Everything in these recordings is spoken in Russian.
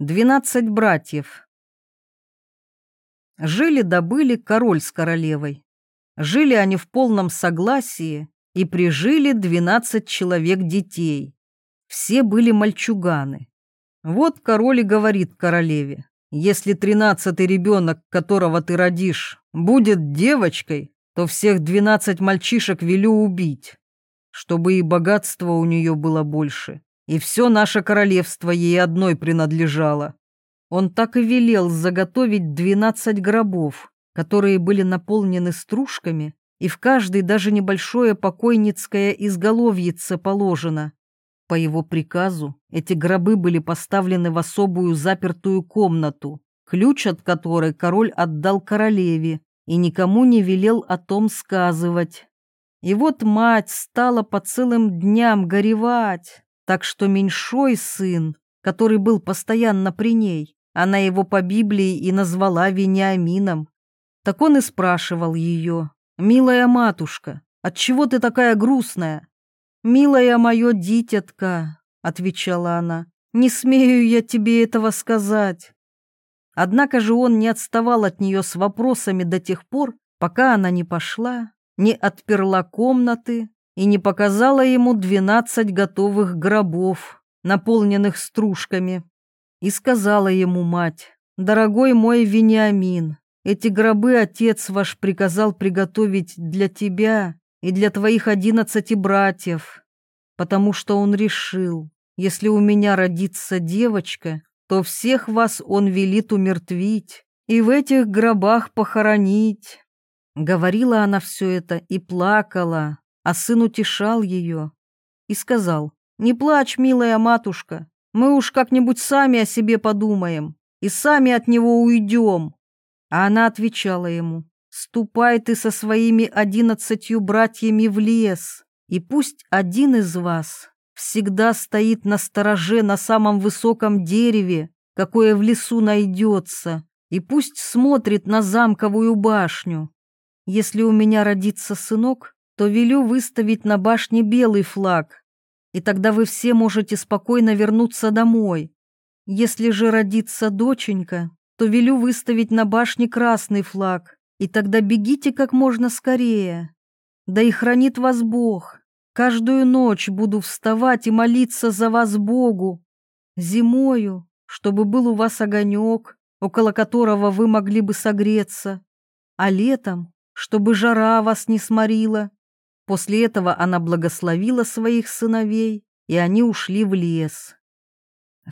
Двенадцать братьев. Жили-добыли король с королевой. Жили они в полном согласии и прижили двенадцать человек детей. Все были мальчуганы. Вот король и говорит королеве, если тринадцатый ребенок, которого ты родишь, будет девочкой, то всех двенадцать мальчишек велю убить, чтобы и богатство у нее было больше, и все наше королевство ей одной принадлежало. Он так и велел заготовить двенадцать гробов, которые были наполнены стружками, и в каждый даже небольшое покойницкое изголовьице положено. По его приказу эти гробы были поставлены в особую запертую комнату, ключ от которой король отдал королеве и никому не велел о том сказывать. И вот мать стала по целым дням горевать, так что меньшой сын, который был постоянно при ней, она его по Библии и назвала Вениамином. Так он и спрашивал ее, «Милая матушка, отчего ты такая грустная?» «Милая мое дитятка», — отвечала она, — «не смею я тебе этого сказать». Однако же он не отставал от нее с вопросами до тех пор, пока она не пошла, не отперла комнаты и не показала ему двенадцать готовых гробов, наполненных стружками. И сказала ему мать, «Дорогой мой Вениамин, эти гробы отец ваш приказал приготовить для тебя и для твоих одиннадцати братьев, потому что он решил, если у меня родится девочка, то всех вас он велит умертвить и в этих гробах похоронить». Говорила она все это и плакала, а сын утешал ее и сказал, «Не плачь, милая матушка, мы уж как-нибудь сами о себе подумаем и сами от него уйдем». А она отвечала ему, «Ступай ты со своими одиннадцатью братьями в лес, и пусть один из вас всегда стоит на стороже на самом высоком дереве, какое в лесу найдется, и пусть смотрит на замковую башню. Если у меня родится сынок, то велю выставить на башне белый флаг, и тогда вы все можете спокойно вернуться домой. Если же родится доченька, то велю выставить на башне красный флаг, и тогда бегите как можно скорее. Да и хранит вас Бог. Каждую ночь буду вставать и молиться за вас Богу. Зимою, чтобы был у вас огонек, около которого вы могли бы согреться, а летом, чтобы жара вас не сморила. После этого она благословила своих сыновей, и они ушли в лес.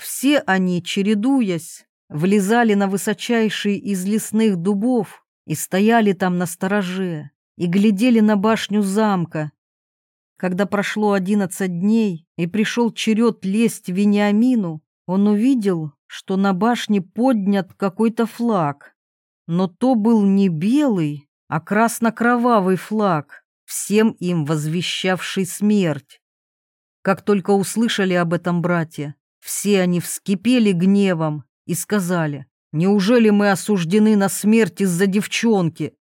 Все они, чередуясь, влезали на высочайшие из лесных дубов и стояли там на стороже, и глядели на башню замка. Когда прошло одиннадцать дней и пришел черед лезть Вениамину, он увидел, что на башне поднят какой-то флаг. Но то был не белый, а красно-кровавый флаг, всем им возвещавший смерть. Как только услышали об этом братья, все они вскипели гневом и сказали, «Неужели мы осуждены на смерть из-за девчонки?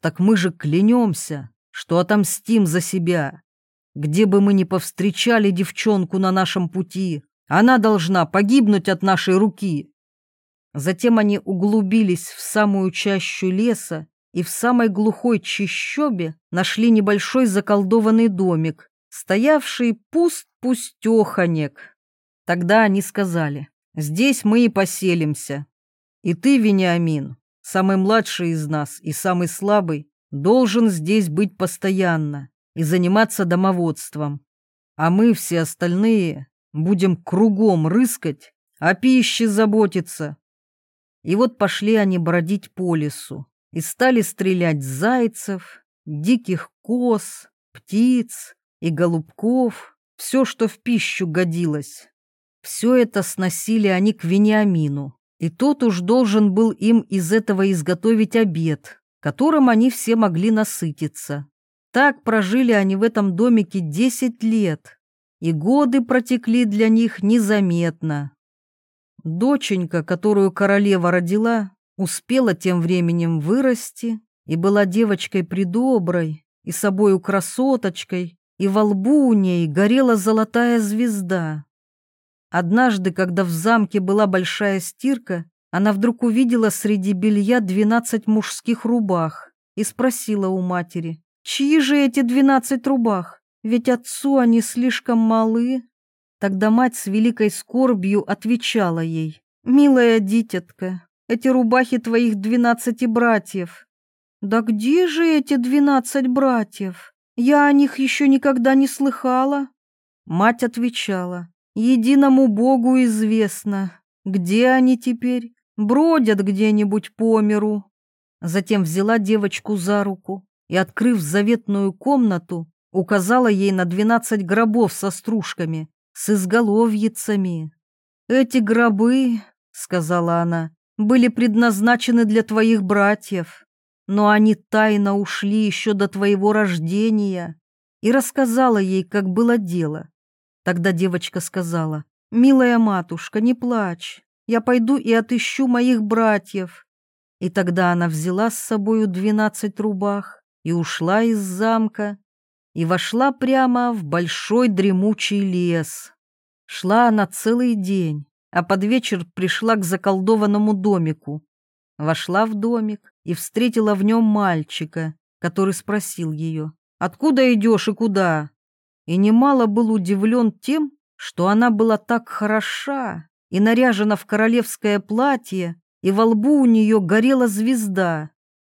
Так мы же клянемся, что отомстим за себя. Где бы мы ни повстречали девчонку на нашем пути, она должна погибнуть от нашей руки». Затем они углубились в самую чащу леса и в самой глухой чащобе нашли небольшой заколдованный домик, стоявший пуст-пустеханек. Тогда они сказали, здесь мы и поселимся. И ты, Вениамин, самый младший из нас и самый слабый, должен здесь быть постоянно и заниматься домоводством. А мы все остальные будем кругом рыскать, о пище заботиться. И вот пошли они бродить по лесу и стали стрелять зайцев, диких коз, птиц и голубков, все, что в пищу годилось. Все это сносили они к Вениамину, и тот уж должен был им из этого изготовить обед, которым они все могли насытиться. Так прожили они в этом домике десять лет, и годы протекли для них незаметно. Доченька, которую королева родила, успела тем временем вырасти и была девочкой придоброй, и собою красоточкой, и во лбу у ней горела золотая звезда. Однажды, когда в замке была большая стирка, она вдруг увидела среди белья двенадцать мужских рубах и спросила у матери, «Чьи же эти двенадцать рубах? Ведь отцу они слишком малы». Тогда мать с великой скорбью отвечала ей, «Милая дитятка, эти рубахи твоих двенадцати братьев». «Да где же эти двенадцать братьев? Я о них еще никогда не слыхала». Мать отвечала, «Единому Богу известно, где они теперь, бродят где-нибудь по миру». Затем взяла девочку за руку и, открыв заветную комнату, указала ей на двенадцать гробов со стружками, с изголовьицами. «Эти гробы, — сказала она, — были предназначены для твоих братьев, но они тайно ушли еще до твоего рождения» и рассказала ей, как было дело. Тогда девочка сказала, «Милая матушка, не плачь, я пойду и отыщу моих братьев». И тогда она взяла с собою двенадцать рубах и ушла из замка, и вошла прямо в большой дремучий лес. Шла она целый день, а под вечер пришла к заколдованному домику. Вошла в домик и встретила в нем мальчика, который спросил ее, «Откуда идешь и куда?» И немало был удивлен тем, что она была так хороша и наряжена в королевское платье, и во лбу у нее горела звезда.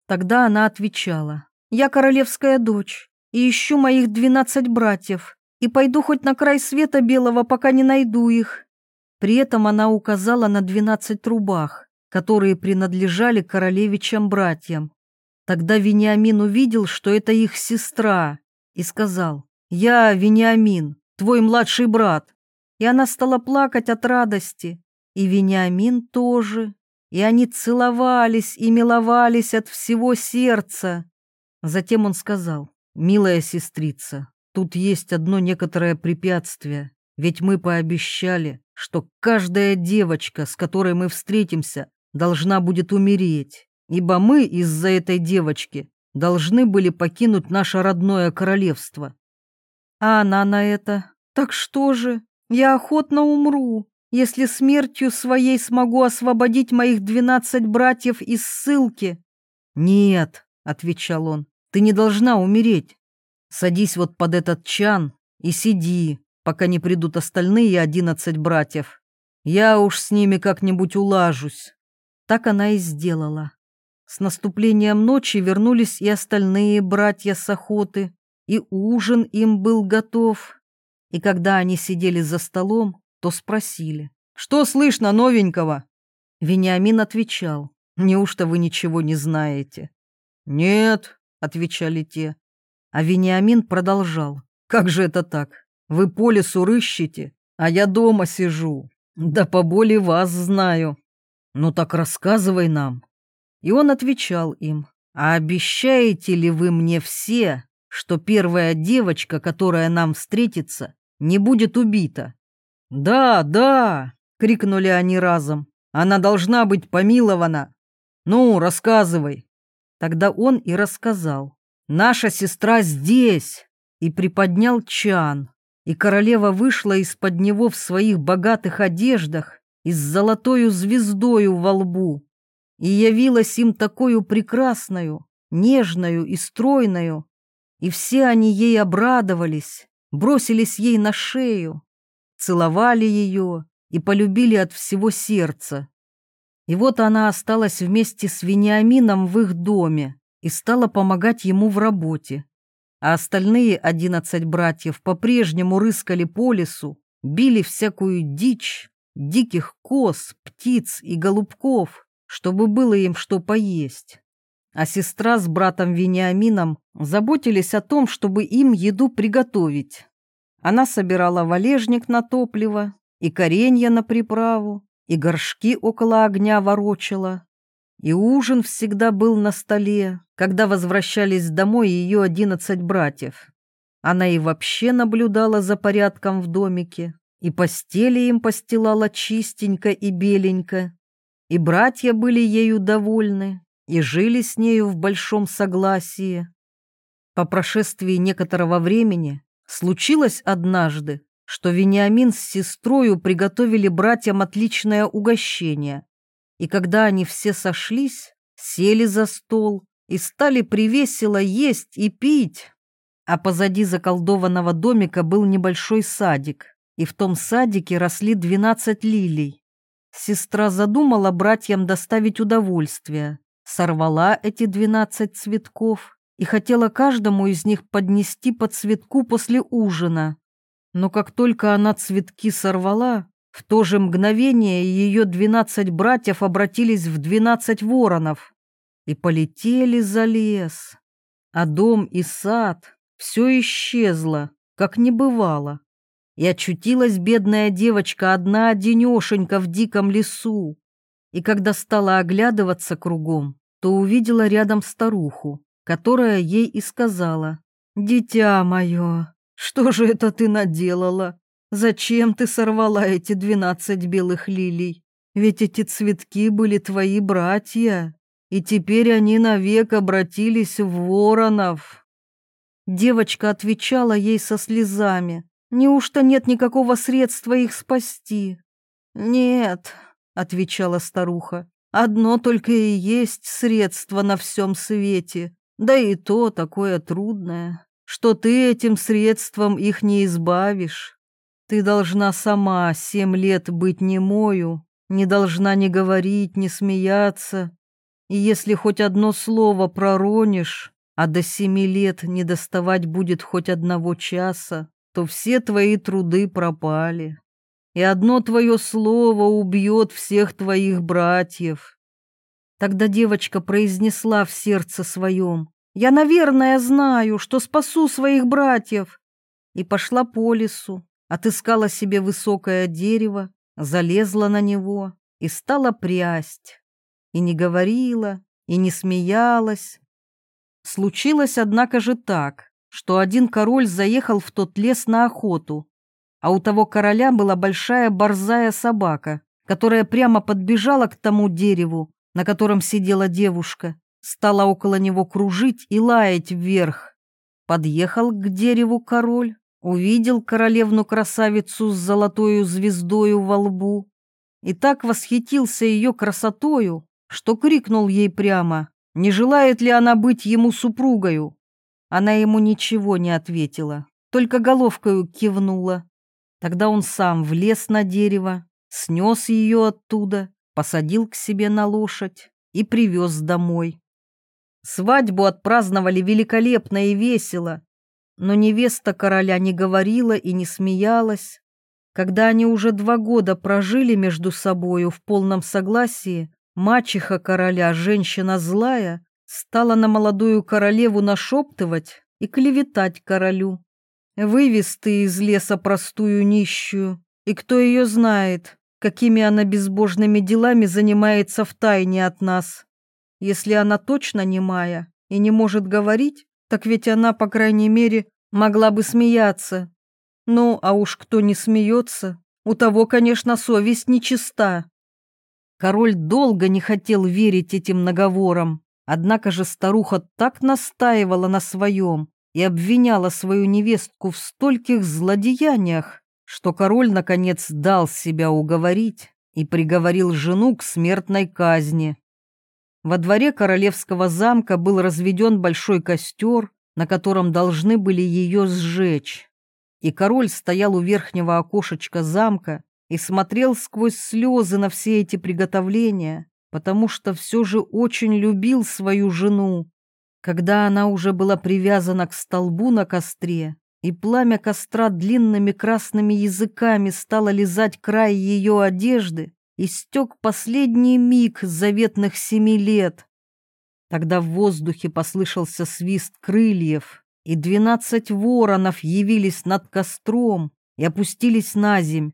Тогда она отвечала, «Я королевская дочь, и ищу моих двенадцать братьев, и пойду хоть на край света белого, пока не найду их». При этом она указала на двенадцать трубах, которые принадлежали королевичам-братьям. Тогда Вениамин увидел, что это их сестра, и сказал, «Я Вениамин, твой младший брат». И она стала плакать от радости, и Вениамин тоже, и они целовались и миловались от всего сердца. Затем он сказал, «Милая сестрица, тут есть одно некоторое препятствие, ведь мы пообещали, что каждая девочка, с которой мы встретимся, должна будет умереть, ибо мы из-за этой девочки должны были покинуть наше родное королевство». А она на это, «Так что же, я охотно умру, если смертью своей смогу освободить моих двенадцать братьев из ссылки». «Нет», — отвечал он, ты не должна умереть. Садись вот под этот чан и сиди, пока не придут остальные одиннадцать братьев. Я уж с ними как-нибудь улажусь». Так она и сделала. С наступлением ночи вернулись и остальные братья с охоты, и ужин им был готов. И когда они сидели за столом, то спросили, «Что слышно новенького?» Вениамин отвечал, «Неужто вы ничего не знаете?» «Нет», отвечали те. А Вениамин продолжал. «Как же это так? Вы по лесу рыщете, а я дома сижу. Да поболе вас знаю. Ну так рассказывай нам». И он отвечал им. «А обещаете ли вы мне все, что первая девочка, которая нам встретится, не будет убита?» «Да, да!» — крикнули они разом. «Она должна быть помилована!» «Ну, рассказывай!» Тогда он и рассказал. «Наша сестра здесь!» И приподнял чан, и королева вышла из-под него в своих богатых одеждах и с золотою звездою во лбу, и явилась им такую прекрасною, нежную и стройную, и все они ей обрадовались, бросились ей на шею, целовали ее и полюбили от всего сердца. И вот она осталась вместе с Вениамином в их доме и стала помогать ему в работе. А остальные одиннадцать братьев по-прежнему рыскали по лесу, били всякую дичь, диких коз, птиц и голубков, чтобы было им что поесть. А сестра с братом Вениамином заботились о том, чтобы им еду приготовить. Она собирала валежник на топливо и коренья на приправу, и горшки около огня ворочала. И ужин всегда был на столе, когда возвращались домой ее одиннадцать братьев. Она и вообще наблюдала за порядком в домике, и постели им постилала чистенько и беленько. И братья были ею довольны, и жили с нею в большом согласии. По прошествии некоторого времени случилось однажды, что Вениамин с сестрою приготовили братьям отличное угощение. И когда они все сошлись, сели за стол и стали привесело есть и пить. А позади заколдованного домика был небольшой садик, и в том садике росли двенадцать лилий. Сестра задумала братьям доставить удовольствие, сорвала эти двенадцать цветков и хотела каждому из них поднести по цветку после ужина. Но как только она цветки сорвала, в то же мгновение ее двенадцать братьев обратились в двенадцать воронов и полетели за лес. А дом и сад все исчезло, как не бывало. И очутилась бедная девочка одна-одинешенька в диком лесу. И когда стала оглядываться кругом, то увидела рядом старуху, которая ей и сказала, «Дитя мое, что же это ты наделала? Зачем ты сорвала эти двенадцать белых лилий? Ведь эти цветки были твои братья, и теперь они навек обратились в воронов». Девочка отвечала ей со слезами, Неужто нет никакого средства их спасти? Нет, отвечала старуха. Одно только и есть средство на всем свете, да и то такое трудное, что ты этим средством их не избавишь. Ты должна сама семь лет быть немою, не должна ни говорить, ни смеяться. И если хоть одно слово проронишь, а до семи лет не доставать будет хоть одного часа, то все твои труды пропали, и одно твое слово убьет всех твоих братьев. Тогда девочка произнесла в сердце своем, «Я, наверное, знаю, что спасу своих братьев», и пошла по лесу, отыскала себе высокое дерево, залезла на него и стала прясть, и не говорила, и не смеялась. Случилось, однако же, так, что один король заехал в тот лес на охоту, а у того короля была большая борзая собака, которая прямо подбежала к тому дереву, на котором сидела девушка, стала около него кружить и лаять вверх. Подъехал к дереву король, увидел королевну-красавицу с золотою звездою во лбу и так восхитился ее красотою, что крикнул ей прямо, не желает ли она быть ему супругою. Она ему ничего не ответила, только головкою кивнула. Тогда он сам влез на дерево, снес ее оттуда, посадил к себе на лошадь и привез домой. Свадьбу отпраздновали великолепно и весело, но невеста короля не говорила и не смеялась. Когда они уже два года прожили между собою в полном согласии, мачеха короля, женщина злая, стала на молодую королеву нашептывать и клеветать королю. Вывез ты из леса простую нищую, и кто ее знает, какими она безбожными делами занимается в тайне от нас. Если она точно немая и не может говорить, так ведь она, по крайней мере, могла бы смеяться. Ну, а уж кто не смеется, у того, конечно, совесть нечиста. Король долго не хотел верить этим наговорам, Однако же старуха так настаивала на своем и обвиняла свою невестку в стольких злодеяниях, что король, наконец, дал себя уговорить и приговорил жену к смертной казни. Во дворе королевского замка был разведен большой костер, на котором должны были ее сжечь. И король стоял у верхнего окошечка замка и смотрел сквозь слезы на все эти приготовления, потому что все же очень любил свою жену. Когда она уже была привязана к столбу на костре, и пламя костра длинными красными языками стало лизать край ее одежды, истек последний миг заветных семи лет. Тогда в воздухе послышался свист крыльев, и двенадцать воронов явились над костром и опустились на земь,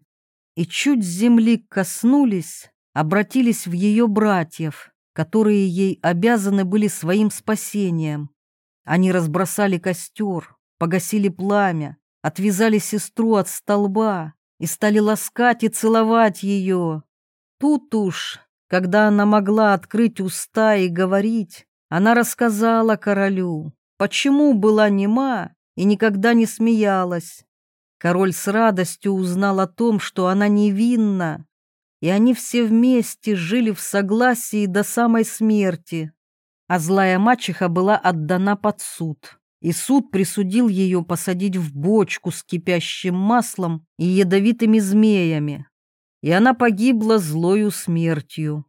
и чуть земли коснулись, обратились в ее братьев, которые ей обязаны были своим спасением. Они разбросали костер, погасили пламя, отвязали сестру от столба и стали ласкать и целовать ее. Тут уж, когда она могла открыть уста и говорить, она рассказала королю, почему была нема и никогда не смеялась. Король с радостью узнал о том, что она невинна, и они все вместе жили в согласии до самой смерти. А злая мачеха была отдана под суд, и суд присудил ее посадить в бочку с кипящим маслом и ядовитыми змеями. И она погибла злою смертью.